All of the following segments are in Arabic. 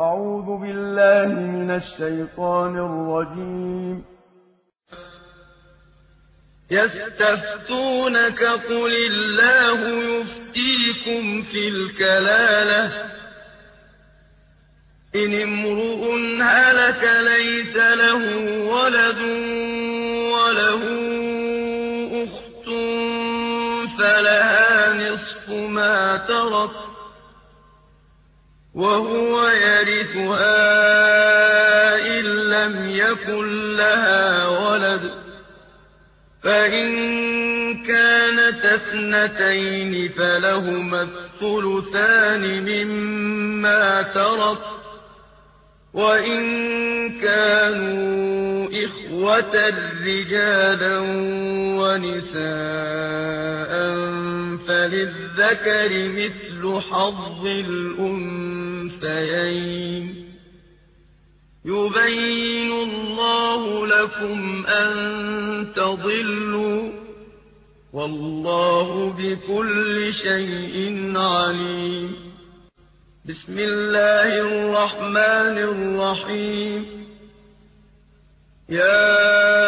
أعوذ بالله من الشيطان الرجيم. يستفتونك قل الله يفتيكم في الكلالة. إن امرؤ هلك ليس له ولد وله أخت فلها نصف ما ترك. وهو يرثها إن لم يكن لها ولد. فإن كانت اثنتين فلهما الثلثان مما ترك. وإن كانوا إخوة رجالا ونساء فللذكر مثل حظ الأنثيين. يبين الله لكم أن تضلوا والله بكل شيء عليم. بسم الله الرحمن الرحيم. يا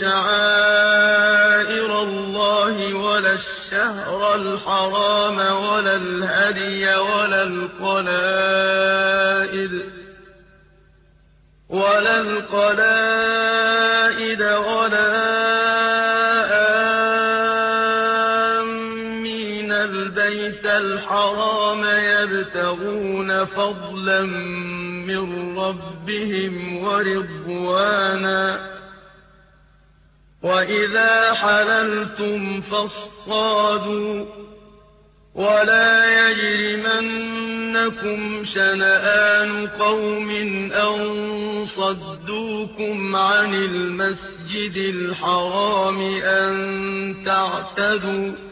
شعائر الله ولا الشهر الحرام ولا الهدي ولا القلائد ولا القلائد ولا آمين البيت الحرام يبتغون فضلا من ربهم ورضوانا وإذا حللتم فاصطادوا ولا يجرمنكم شنآن قوم أن صدوكم عن المسجد الحرام أن تعتدوا